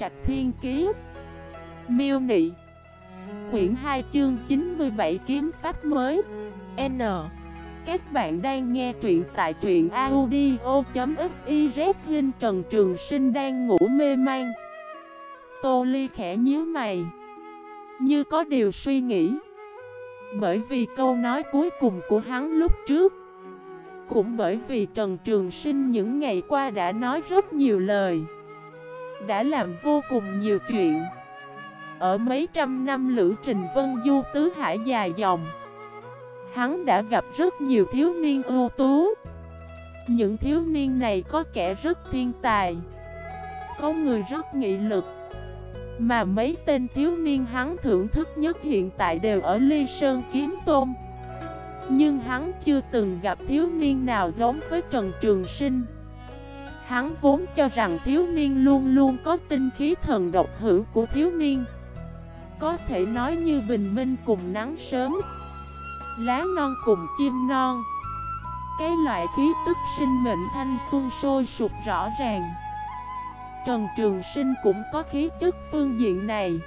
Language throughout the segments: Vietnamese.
Trạch Thiên Kiế Miêu Nị. Quyển 2 chương 97 Kiếm Pháp mới. N. Các bạn đang nghe truyện tại truyện audio.xyz Hình Trần Trường Sinh đang ngủ mê man. Tô Ly khẽ nhíu mày. Như có điều suy nghĩ. Bởi vì câu nói cuối cùng của hắn lúc trước. Cũng bởi vì Trần Trường Sinh những ngày qua đã nói rất nhiều lời. Đã làm vô cùng nhiều chuyện. Ở mấy trăm năm lữ trình vân du tứ hải dài dòng, Hắn đã gặp rất nhiều thiếu niên ưu tú. Những thiếu niên này có kẻ rất thiên tài, Có người rất nghị lực, Mà mấy tên thiếu niên hắn thưởng thức nhất hiện tại đều ở Ly Sơn Kiếm Tôn. Nhưng hắn chưa từng gặp thiếu niên nào giống với Trần Trường Sinh. Hắn vốn cho rằng thiếu niên luôn luôn có tinh khí thần độc hữu của thiếu niên. Có thể nói như bình minh cùng nắng sớm, Lá non cùng chim non. Cái loại khí tức sinh mệnh thanh xuân sôi sụp rõ ràng. Trần Trường Sinh cũng có khí chất phương diện này,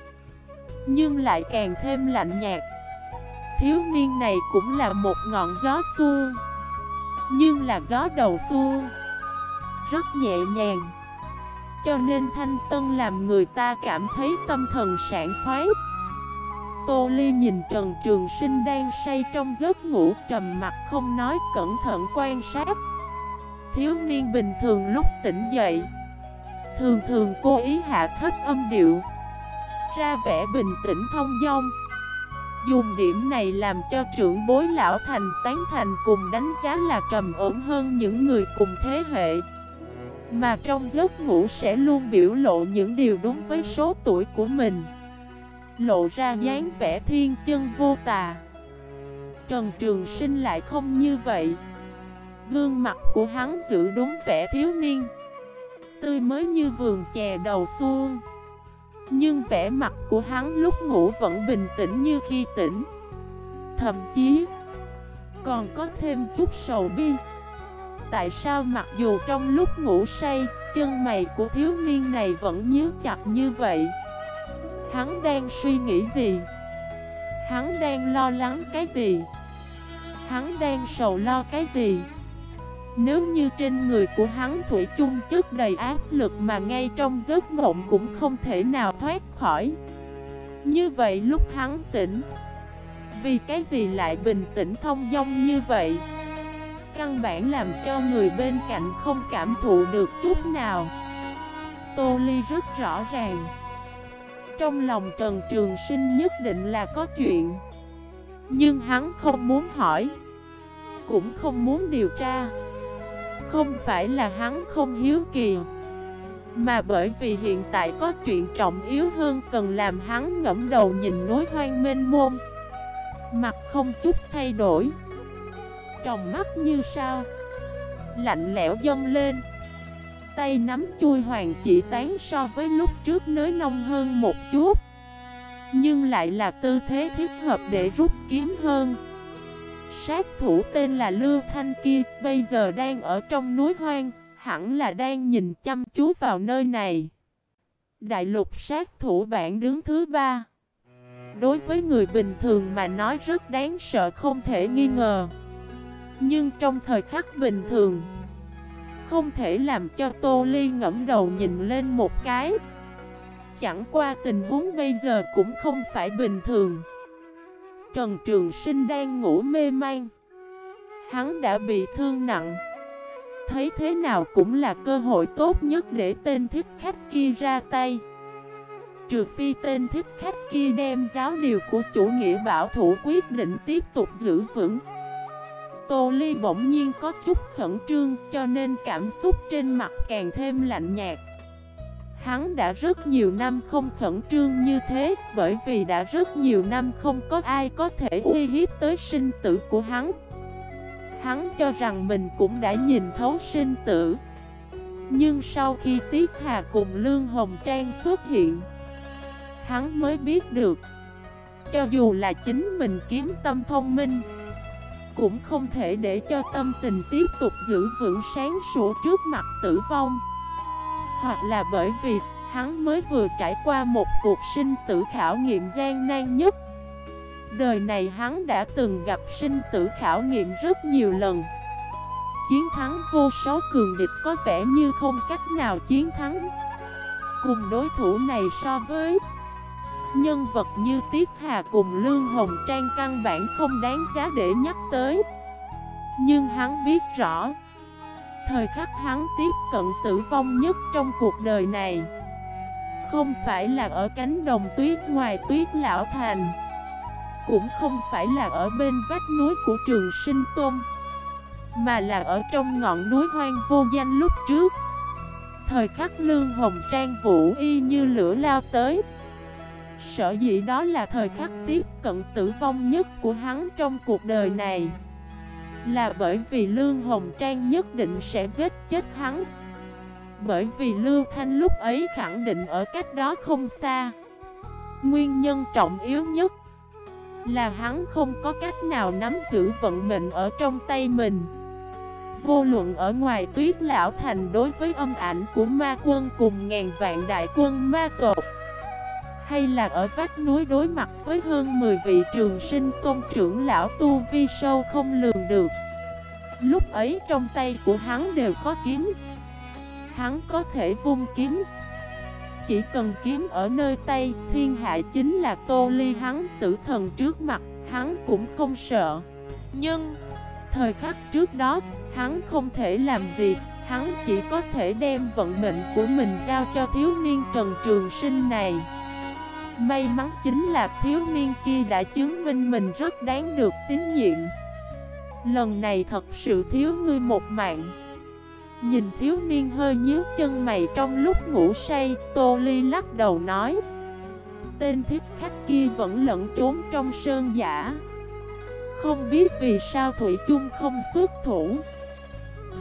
Nhưng lại càng thêm lạnh nhạt. Thiếu niên này cũng là một ngọn gió xuông Nhưng là gió đầu xuông rất nhẹ nhàng. Cho nên thanh tân làm người ta cảm thấy tâm thần sảng khoái. Tô Ly nhìn Trần Trường Sinh đang say trong giấc ngủ trầm mặt không nói cẩn thận quan sát. Thiếu niên bình thường lúc tỉnh dậy, Thường thường cố ý hạ thấp âm điệu, Ra vẻ bình tĩnh thông dong. Dùng điểm này làm cho trưởng bối lão thành tán thành cùng đánh giá là trầm ổn hơn những người cùng thế hệ. Mà trong giấc ngủ sẽ luôn biểu lộ những điều đúng với số tuổi của mình. Lộ ra dáng vẻ thiên chân vô tà. Trần Trường Sinh lại không như vậy. Gương mặt của hắn giữ đúng vẻ thiếu niên. Tươi mới như vườn chè đầu xuông Nhưng vẻ mặt của hắn lúc ngủ vẫn bình tĩnh như khi tỉnh. Thậm chí, Còn có thêm chút sầu bi. Tại sao mặc dù trong lúc ngủ say, Chân mày của thiếu niên này vẫn nhíu chặt như vậy Hắn đang suy nghĩ gì? Hắn đang lo lắng cái gì? Hắn đang sầu lo cái gì? Nếu như trên người của hắn Thủy chung chất đầy áp lực mà ngay trong giấc mộng cũng không thể nào thoát khỏi Như vậy lúc hắn tỉnh, Vì cái gì lại bình tĩnh thông dong như vậy Căn bản làm cho người bên cạnh không cảm thụ được chút nào. Tô Ly rất rõ ràng. Trong lòng Trần Trường Sinh nhất định là có chuyện. Nhưng hắn không muốn hỏi, Cũng không muốn điều tra. Không phải là hắn không hiếu kỳ, Mà bởi vì hiện tại có chuyện trọng yếu hơn Cần làm hắn ngẫm đầu nhìn núi hoang mênh môn Mặt không chút thay đổi. Trong mắt như sao. Lạnh lẽo dâng lên. Tay nắm chui hoàng chỉ tán so với lúc trước nới nông hơn một chút. Nhưng lại là tư thế thiết hợp để rút kiếm hơn. Sát thủ tên là Lưu Thanh kia, Bây giờ đang ở trong núi hoang, Hẳn là đang nhìn chăm chú vào nơi này. Đại lục sát thủ bản đứng thứ ba. Đối với người bình thường mà nói rất đáng sợ, không thể nghi ngờ. Nhưng trong thời khắc bình thường, không thể làm cho Tô Ly ngẫm đầu nhìn lên một cái. Chẳng qua tình huống bây giờ cũng không phải bình thường. Trần Trường Sinh đang ngủ mê man. Hắn đã bị thương nặng. Thấy thế nào cũng là cơ hội tốt nhất để tên thích khách kia ra tay. Trừ phi tên thích khách kia đem giáo điều của chủ nghĩa bảo thủ quyết định tiếp tục giữ vững. Tô Ly bỗng nhiên có chút khẩn trương, cho nên cảm xúc trên mặt càng thêm lạnh nhạt. Hắn đã rất nhiều năm không khẩn trương như thế, Bởi vì đã rất nhiều năm không có ai có thể uy hiếp tới sinh tử của hắn. Hắn cho rằng mình cũng đã nhìn thấu sinh tử. Nhưng sau khi Tiết Hà cùng Lương Hồng Trang xuất hiện, Hắn mới biết được, Cho dù là chính mình kiếm tâm thông minh cũng không thể để cho tâm tình tiếp tục giữ vững sáng sủa trước mặt tử vong. Hoặc là bởi vì Hắn mới vừa trải qua một cuộc sinh tử khảo nghiệm gian nan nhất. Đời này hắn đã từng gặp sinh tử khảo nghiệm rất nhiều lần. Chiến thắng vô số cường địch có vẻ như không cách nào chiến thắng. Cùng đối thủ này so với Nhân vật như Tiết Hà cùng Lương Hồng Trang căn bản không đáng giá để nhắc tới. Nhưng hắn biết rõ, Thời khắc hắn tiếp cận tử vong nhất trong cuộc đời này, Không phải là ở cánh đồng tuyết ngoài tuyết lão thành, Cũng không phải là ở bên vách núi của trường sinh tôn, Mà là ở trong ngọn núi hoang vô danh lúc trước. Thời khắc lương hồng trang vũ y như lửa lao tới Sở dĩ đó là thời khắc tiếp cận tử vong nhất của hắn trong cuộc đời này. Là bởi vì Lương Hồng Trang nhất định sẽ giết chết hắn. Bởi vì Lưu Thanh lúc ấy khẳng định ở cách đó không xa. Nguyên nhân trọng yếu nhất Là hắn không có cách nào nắm giữ vận mệnh ở trong tay mình. Vô luận ở ngoài tuyết lão thành đối với âm ảnh của ma quân cùng ngàn vạn đại quân ma tột hay là ở vách núi đối mặt với hơn 10 vị trường sinh tôn trưởng lão tu vi sâu không lường được. Lúc ấy trong tay của hắn đều có kiếm. Hắn có thể vung kiếm. Chỉ cần kiếm ở nơi tay, Thiên hạ chính là tô ly hắn tử thần trước mặt, Hắn cũng không sợ. Nhưng, Thời khắc trước đó, Hắn không thể làm gì. Hắn chỉ có thể đem vận mệnh của mình giao cho thiếu niên Trần Trường Sinh này. May mắn chính là thiếu niên kia đã chứng minh mình rất đáng được tín nhiệm. Lần này thật sự thiếu ngươi một mạng. Nhìn thiếu niên hơi nhíu chân mày trong lúc ngủ say, Tô Ly lắc đầu nói. Tên thiết khách kia vẫn lẫn trốn trong sơn giả. Không biết vì sao Thủy chung không xuất thủ.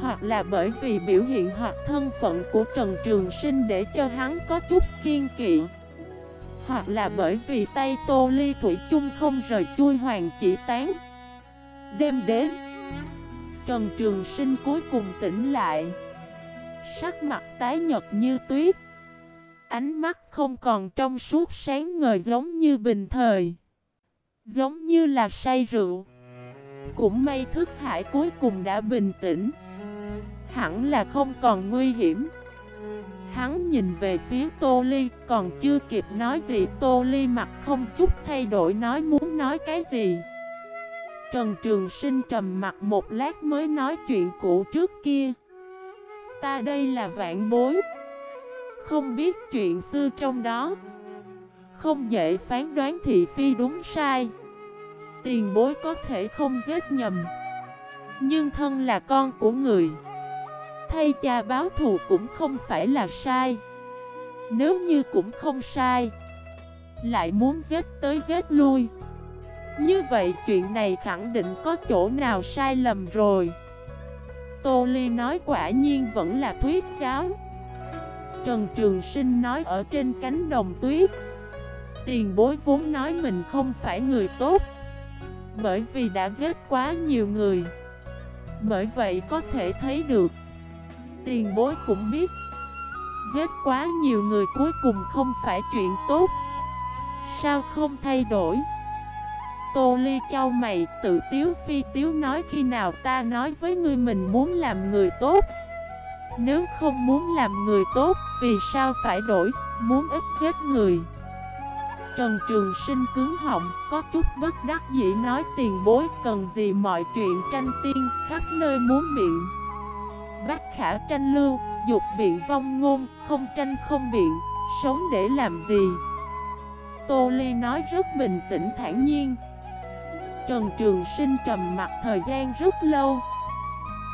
Hoặc là bởi vì biểu hiện hoặc thân phận của Trần Trường Sinh để cho hắn có chút kiên kỵ hoặc là bởi vì tay tô ly thủy chung không rời chui hoàng chỉ tán. Đêm đến, Trần Trường Sinh cuối cùng tỉnh lại. Sắc mặt tái nhật như tuyết. Ánh mắt không còn trong suốt sáng ngời giống như bình thời. Giống như là say rượu. Cũng may thức hải cuối cùng đã bình tĩnh. Hẳn là không còn nguy hiểm. Hắn nhìn về phía Tô Ly, còn chưa kịp nói gì Tô Ly mặt không chút thay đổi nói muốn nói cái gì. Trần Trường Sinh trầm mặt một lát mới nói chuyện cũ trước kia. Ta đây là vạn bối. Không biết chuyện xưa trong đó. Không dễ phán đoán thị phi đúng sai. Tiền bối có thể không giết nhầm. Nhưng thân là con của người. Thay cha báo thù cũng không phải là sai. Nếu như cũng không sai, Lại muốn giết tới giết lui. Như vậy chuyện này khẳng định có chỗ nào sai lầm rồi. Tô Ly nói quả nhiên vẫn là thuyết giáo. Trần Trường Sinh nói ở trên cánh đồng tuyết. Tiền bối vốn nói mình không phải người tốt. Bởi vì đã giết quá nhiều người. Bởi vậy có thể thấy được Tiền bối cũng biết. Giết quá nhiều người cuối cùng không phải chuyện tốt. Sao không thay đổi? Tô Ly châu mày, tự tiếu phi tiếu nói khi nào ta nói với ngươi mình muốn làm người tốt. Nếu không muốn làm người tốt, vì sao phải đổi? Muốn ít giết người. Trần Trường Sinh cứng họng, có chút bất đắc dĩ nói, tiền bối, cần gì mọi chuyện tranh tiên khắp nơi muốn miệng? Bác khả tranh lưu, dục biện vong ngôn, không tranh không biện, sống để làm gì? Tô Ly nói rất bình tĩnh thản nhiên. Trần Trường Sinh trầm mặt thời gian rất lâu.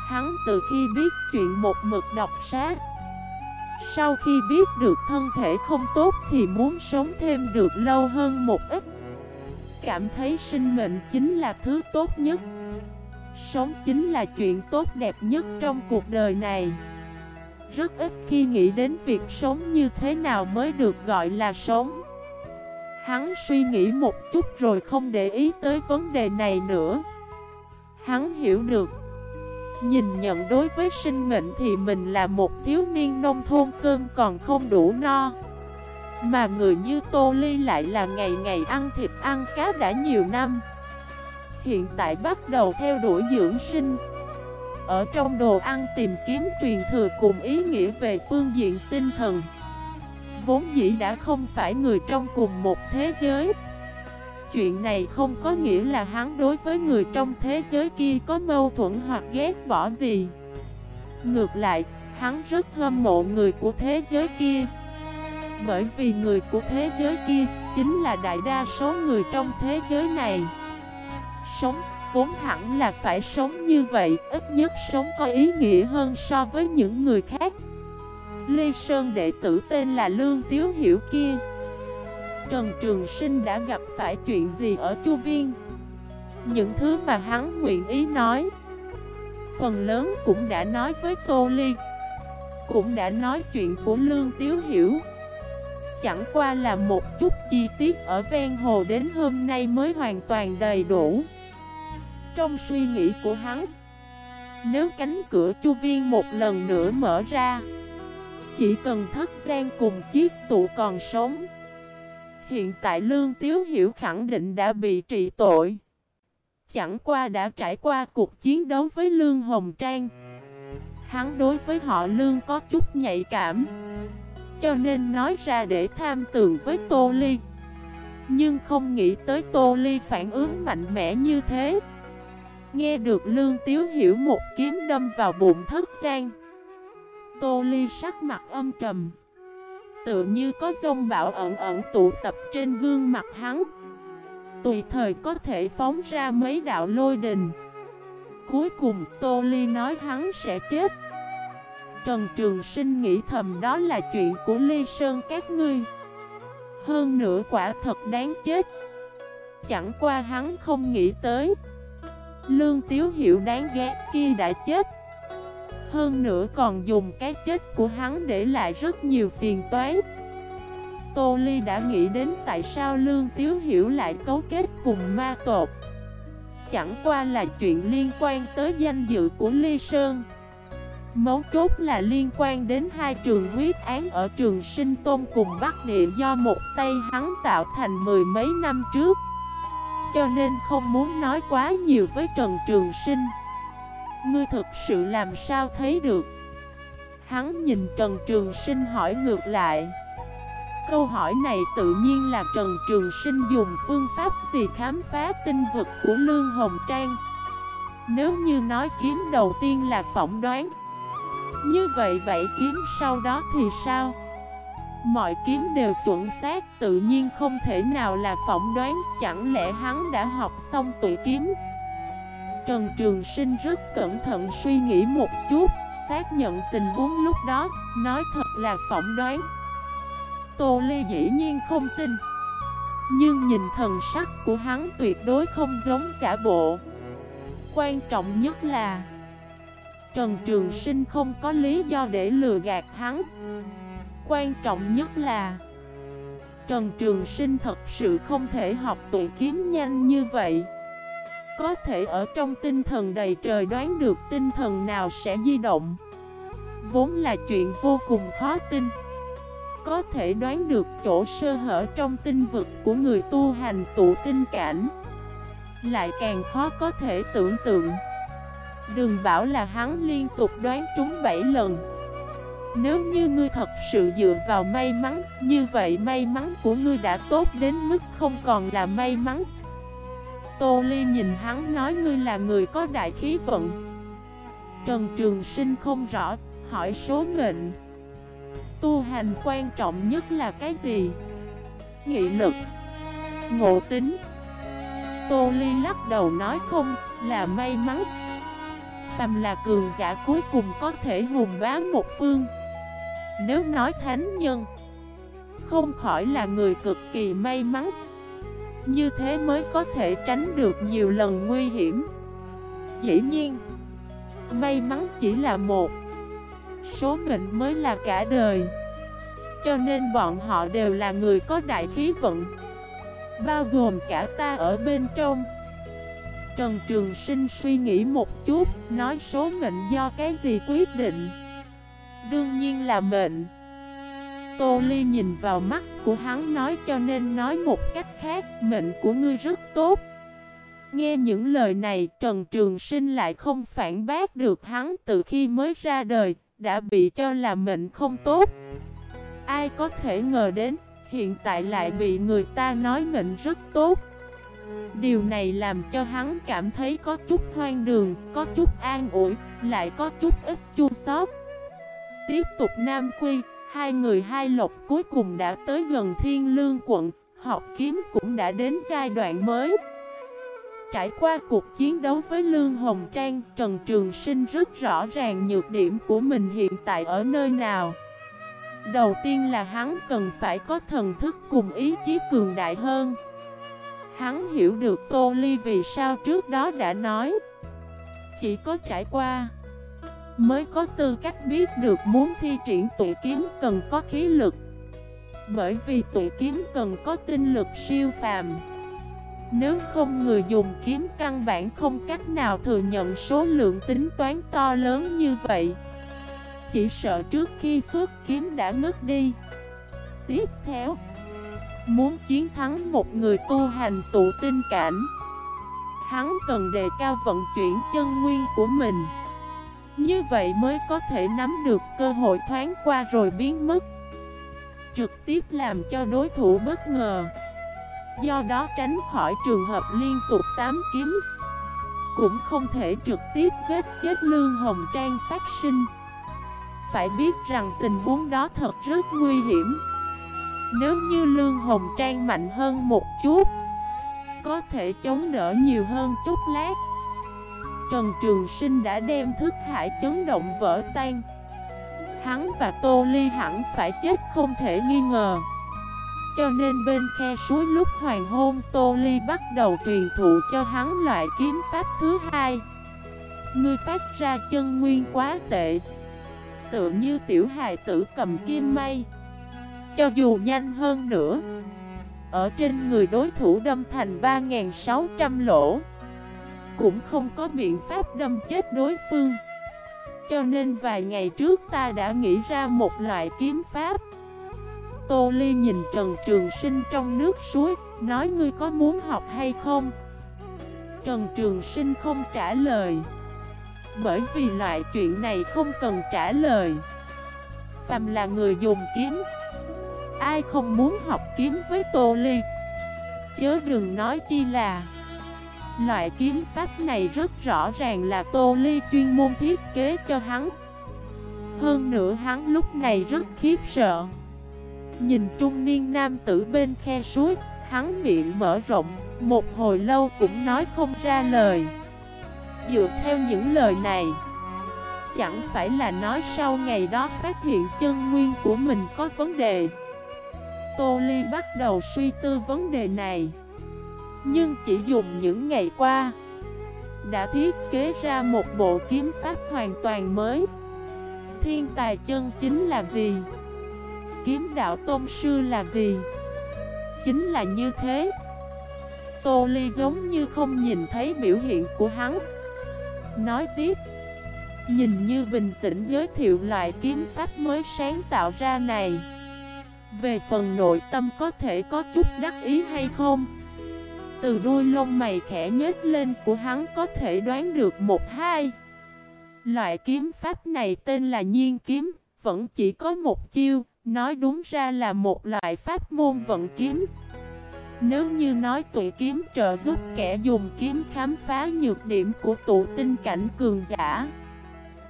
Hắn từ khi biết chuyện một mực độc sát Sau khi biết được thân thể không tốt thì muốn sống thêm được lâu hơn một ít Cảm thấy sinh mệnh chính là thứ tốt nhất Sống chính là chuyện tốt đẹp nhất trong cuộc đời này. Rất ít khi nghĩ đến việc sống như thế nào mới được gọi là sống. Hắn suy nghĩ một chút rồi không để ý tới vấn đề này nữa. Hắn hiểu được, Nhìn nhận đối với sinh mệnh thì mình là một thiếu niên nông thôn cơm còn không đủ no. Mà người như Tô Ly lại là ngày ngày ăn thịt ăn cá đã nhiều năm. Hiện tại bắt đầu theo đuổi dưỡng sinh. Ở trong đồ ăn tìm kiếm truyền thừa cùng ý nghĩa về phương diện tinh thần. Vốn dĩ đã không phải người trong cùng một thế giới. Chuyện này không có nghĩa là hắn đối với người trong thế giới kia có mâu thuẫn hoặc ghét bỏ gì. Ngược lại, hắn rất hâm mộ người của thế giới kia. Bởi vì người của thế giới kia chính là đại đa số người trong thế giới này. Sống, vốn hẳn là phải sống như vậy, Ít nhất sống có ý nghĩa hơn so với những người khác. Lê Sơn đệ tử tên là Lương Tiếu Hiểu kia. Trần Trường Sinh đã gặp phải chuyện gì ở Chu Viên? Những thứ mà hắn nguyện ý nói, Phần lớn cũng đã nói với Tô Ly, Cũng đã nói chuyện của Lương Tiếu Hiểu. Chẳng qua là một chút chi tiết ở ven hồ đến hôm nay mới hoàn toàn đầy đủ. Trong suy nghĩ của hắn. Nếu cánh cửa chu viên một lần nữa mở ra, Chỉ cần thất gian cùng chiếc tụ còn sống. Hiện tại Lương Tiếu Hiểu khẳng định đã bị trị tội. Chẳng qua đã trải qua cuộc chiến đấu với Lương Hồng Trang, Hắn đối với họ Lương có chút nhạy cảm. Cho nên nói ra để tham tường với Tô Ly. Nhưng không nghĩ tới Tô Ly phản ứng mạnh mẽ như thế. Nghe được Lương Tiếu Hiểu một kiếm đâm vào bụng thất gian Tô Ly sắc mặt âm trầm. Tựa như có dông bão ẩn ẩn tụ tập trên gương mặt hắn. Tùy thời có thể phóng ra mấy đạo lôi đình. Cuối cùng Tô Ly nói hắn sẽ chết. Trần Trường Sinh nghĩ thầm đó là chuyện của Ly Sơn các ngươi. Hơn nữa quả thật đáng chết. Chẳng qua hắn không nghĩ tới. Lương Tiếu Hiểu đáng ghét kia đã chết. Hơn nữa còn dùng cái chết của hắn để lại rất nhiều phiền toái. Tô Ly đã nghĩ đến tại sao Lương Tiếu Hiểu lại cấu kết cùng ma tột Chẳng qua là chuyện liên quan tới danh dự của Ly Sơn. Mấu chốt là liên quan đến hai trường huyết án ở trường sinh tôn cùng Bắc Địa do một tay hắn tạo thành mười mấy năm trước. Cho nên không muốn nói quá nhiều với Trần Trường Sinh. Ngươi thực sự làm sao thấy được? Hắn nhìn Trần Trường Sinh hỏi ngược lại. Câu hỏi này tự nhiên là Trần Trường Sinh dùng phương pháp gì khám phá tinh vực của Lương Hồng Trang? Nếu như nói kiếm đầu tiên là phỏng đoán, Như vậy bảy kiếm sau đó thì sao? Mọi kiếm đều chuẩn xác, tự nhiên không thể nào là phỏng đoán, Chẳng lẽ hắn đã học xong tụi kiếm? Trần Trường Sinh rất cẩn thận suy nghĩ một chút, Xác nhận tình huống lúc đó, Nói thật là phỏng đoán. Tô Ly dĩ nhiên không tin. Nhưng nhìn thần sắc của hắn tuyệt đối không giống giả bộ. Quan trọng nhất là, Trần Trường Sinh không có lý do để lừa gạt hắn. Quan trọng nhất là Trần Trường Sinh thật sự không thể học tụ kiếm nhanh như vậy. Có thể ở trong tinh thần đầy trời đoán được tinh thần nào sẽ di động. Vốn là chuyện vô cùng khó tin. Có thể đoán được chỗ sơ hở trong tinh vực của người tu hành tụ tinh cảnh. Lại càng khó có thể tưởng tượng. Đừng bảo là hắn liên tục đoán trúng 7 lần. Nếu như ngươi thật sự dựa vào may mắn Như vậy may mắn của ngươi đã tốt đến mức không còn là may mắn. Tô Ly nhìn hắn nói ngươi là người có đại khí vận. Trần Trường Sinh không rõ, hỏi số mệnh. Tu hành quan trọng nhất là cái gì? Nghị lực. Ngộ tính. Tô Ly lắc đầu nói không, là may mắn. Phàm là cường giả cuối cùng có thể hùng bá một phương. Nếu nói thánh nhân, Không khỏi là người cực kỳ may mắn. Như thế mới có thể tránh được nhiều lần nguy hiểm. Dĩ nhiên, May mắn chỉ là một. Số mệnh mới là cả đời. Cho nên bọn họ đều là người có đại khí vận, Bao gồm cả ta ở bên trong. Trần Trường Sinh suy nghĩ một chút, Nói số mệnh do cái gì quyết định? Đương nhiên là mệnh. Tô Ly nhìn vào mắt của hắn nói cho nên nói một cách khác Mệnh của ngươi rất tốt. Nghe những lời này Trần Trường Sinh lại không phản bác được hắn từ khi mới ra đời Đã bị cho là mệnh không tốt. Ai có thể ngờ đến Hiện tại lại bị người ta nói mệnh rất tốt. Điều này làm cho hắn cảm thấy có chút hoang đường, có chút an ủi, lại có chút ít chua xót. Tiếp tục Nam Quy, hai người hai lộc cuối cùng đã tới gần Thiên Lương quận, học kiếm cũng đã đến giai đoạn mới. Trải qua cuộc chiến đấu với Lương Hồng Trang, Trần Trường Sinh rất rõ ràng nhược điểm của mình hiện tại ở nơi nào. Đầu tiên là hắn cần phải có thần thức cùng ý chí cường đại hơn. Hắn hiểu được Tô Ly vì sao trước đó đã nói Chỉ có trải qua Mới có tư cách biết được muốn thi triển tụi kiếm cần có khí lực. Bởi vì tụi kiếm cần có tinh lực siêu phàm. Nếu không người dùng kiếm căn bản không cách nào thừa nhận số lượng tính toán to lớn như vậy. Chỉ sợ trước khi xuất kiếm đã ngất đi. Tiếp theo, Muốn chiến thắng một người tu hành tụ tinh cảnh, Hắn cần đề cao vận chuyển chân nguyên của mình. Như vậy mới có thể nắm được cơ hội thoáng qua rồi biến mất. Trực tiếp làm cho đối thủ bất ngờ. Do đó tránh khỏi trường hợp liên tục tám kiếm Cũng không thể trực tiếp giết chết Lương Hồng Trang phát sinh. Phải biết rằng tình huống đó thật rất nguy hiểm. Nếu như Lương Hồng Trang mạnh hơn một chút, Có thể chống đỡ nhiều hơn chút lát. Trần Trường Sinh đã đem thức hải chấn động vỡ tan. Hắn và Tô Ly hẳn phải chết không thể nghi ngờ. Cho nên bên khe suối lúc hoàng hôn, Tô Ly bắt đầu truyền thụ cho hắn loại kiếm pháp thứ hai. Ngươi phát ra chân nguyên quá tệ, Tựa như tiểu hài tử cầm kim may cho dù nhanh hơn nữa, Ở trên người đối thủ đâm thành 3.600 lỗ cũng không có biện pháp đâm chết đối phương. Cho nên vài ngày trước ta đã nghĩ ra một loại kiếm pháp. Tô Ly nhìn Trần Trường Sinh trong nước suối, Nói ngươi có muốn học hay không? Trần Trường Sinh không trả lời. Bởi vì loại chuyện này không cần trả lời. Phàm là người dùng kiếm, Ai không muốn học kiếm với Tô Ly? Chớ đừng nói chi là Loại kiếm pháp này rất rõ ràng là Tô Ly chuyên môn thiết kế cho hắn. Hơn nữa hắn lúc này rất khiếp sợ. Nhìn trung niên nam tử bên khe suối, Hắn miệng mở rộng, Một hồi lâu cũng nói không ra lời. Dựa theo những lời này, Chẳng phải là nói sau ngày đó phát hiện chân nguyên của mình có vấn đề. Tô Ly bắt đầu suy tư vấn đề này. Nhưng chỉ dùng những ngày qua, Đã thiết kế ra một bộ kiếm pháp hoàn toàn mới. Thiên tài chân chính là gì? Kiếm đạo tôn sư là gì? Chính là như thế. Tô Ly giống như không nhìn thấy biểu hiện của hắn. Nói tiếp, Nhìn như bình tĩnh giới thiệu loại kiếm pháp mới sáng tạo ra này. Về phần nội tâm có thể có chút đắc ý hay không? Từ đuôi lông mày khẽ nhếch lên của hắn có thể đoán được một hai. Loại kiếm pháp này tên là nhiên kiếm, Vẫn chỉ có một chiêu, Nói đúng ra là một loại pháp môn vận kiếm. Nếu như nói tụi kiếm trợ giúp kẻ dùng kiếm khám phá nhược điểm của tụ tinh cảnh cường giả.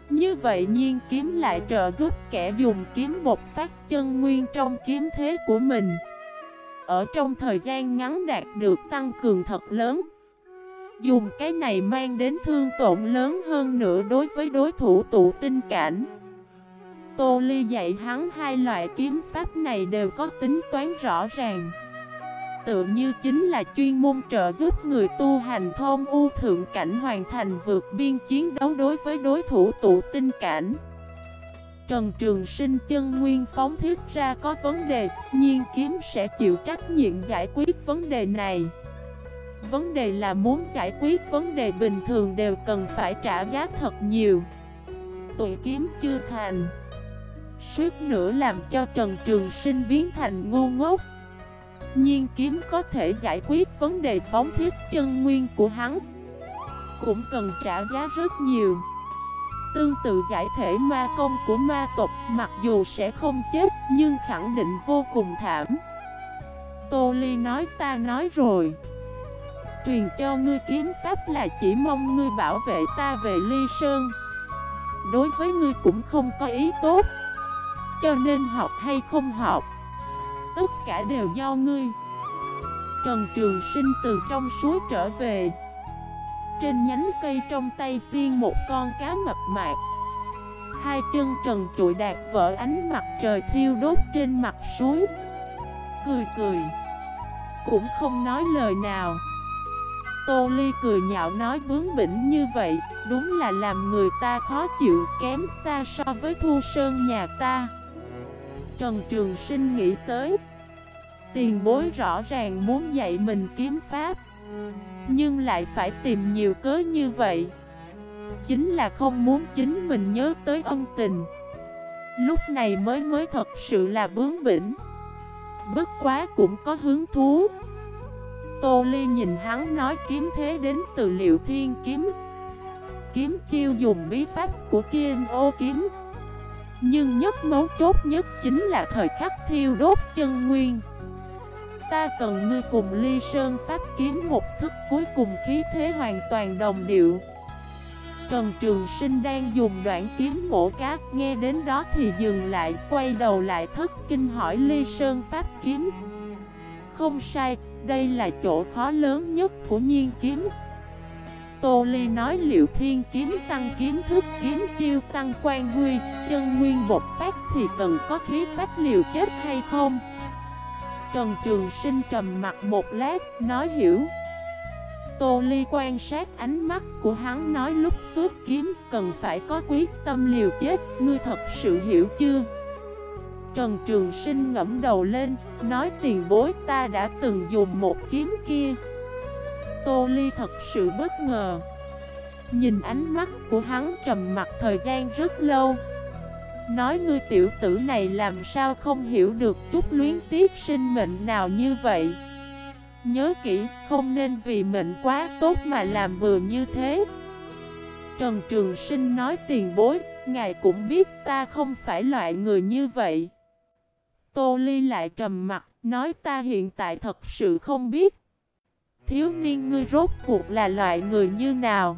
Như vậy nhiên kiếm lại trợ giúp kẻ dùng kiếm bộc phát chân nguyên trong kiếm thế của mình. Ở trong thời gian ngắn đạt được tăng cường thật lớn. Dùng cái này mang đến thương tổn lớn hơn nữa đối với đối thủ tụ tinh cảnh. Tô Ly dạy hắn hai loại kiếm pháp này đều có tính toán rõ ràng. Tự như chính là chuyên môn trợ giúp người tu hành thôn u thượng cảnh hoàn thành vượt biên chiến đấu đối với đối thủ tụ tinh cảnh. Trần Trường Sinh chân nguyên phóng thiết ra có vấn đề, nhiên kiếm sẽ chịu trách nhiệm giải quyết vấn đề này. Vấn đề là muốn giải quyết vấn đề bình thường đều cần phải trả giá thật nhiều. Tụi kiếm chưa thành. suýt nữa làm cho Trần Trường Sinh biến thành ngu ngốc Nhiên kiếm có thể giải quyết vấn đề phóng thiết chân nguyên của hắn Cũng cần trả giá rất nhiều Tương tự giải thể ma công của ma tộc, Mặc dù sẽ không chết, Nhưng khẳng định vô cùng thảm. Tô Ly nói, ta nói rồi. Truyền cho ngươi kiếm pháp là chỉ mong ngươi bảo vệ ta về Ly Sơn. Đối với ngươi cũng không có ý tốt. Cho nên học hay không học, Tất cả đều do ngươi. Trần Trường Sinh từ trong suối trở về. Trên nhánh cây trong tay xiên một con cá mập mạc Hai chân trần trụi đạt vỡ ánh mặt trời thiêu đốt trên mặt suối. Cười cười. Cũng không nói lời nào. Tô Ly cười nhạo nói bướng bỉnh như vậy, Đúng là làm người ta khó chịu, kém xa so với thu sơn nhà ta. Trần Trường Sinh nghĩ tới. Tiền bối rõ ràng muốn dạy mình kiếm pháp. Nhưng lại phải tìm nhiều cớ như vậy. Chính là không muốn chính mình nhớ tới ân tình. Lúc này mới mới thật sự là bướng bỉnh. Bất quá cũng có hứng thú. Tô Ly nhìn hắn nói kiếm thế đến từ liệu thiên kiếm. Kiếm chiêu dùng bí pháp của Kiên ô kiếm. Nhưng nhất mấu chốt nhất chính là thời khắc thiêu đốt chân nguyên. Ta cần ngươi cùng ly sơn pháp kiếm một thức cuối cùng khí thế hoàn toàn đồng điệu. Trần Trường Sinh đang dùng đoạn kiếm mổ cát Nghe đến đó thì dừng lại Quay đầu lại thất kinh hỏi ly sơn pháp kiếm. Không sai, đây là chỗ khó lớn nhất của nhiên kiếm. Tô Ly nói liệu thiên kiếm tăng kiếm thức kiếm chiêu tăng quan huy Chân nguyên bột phát thì cần có khí phát liều chết hay không? Trần Trường Sinh trầm mặt một lát, nói hiểu. Tô Ly quan sát ánh mắt của hắn nói lúc xuất kiếm cần phải có quyết tâm liều chết, ngươi thật sự hiểu chưa? Trần Trường Sinh ngẫm đầu lên, nói tiền bối ta đã từng dùng một kiếm kia. Tô Ly thật sự bất ngờ. Nhìn ánh mắt của hắn trầm mặt thời gian rất lâu. Nói ngươi tiểu tử này làm sao không hiểu được chút luyến tiếc sinh mệnh nào như vậy. Nhớ kỹ, không nên vì mệnh quá tốt mà làm bừa như thế. Trần Trường Sinh nói tiền bối, ngài cũng biết ta không phải loại người như vậy. Tô Ly lại trầm mặt, nói ta hiện tại thật sự không biết. Thiếu niên ngươi rốt cuộc là loại người như nào?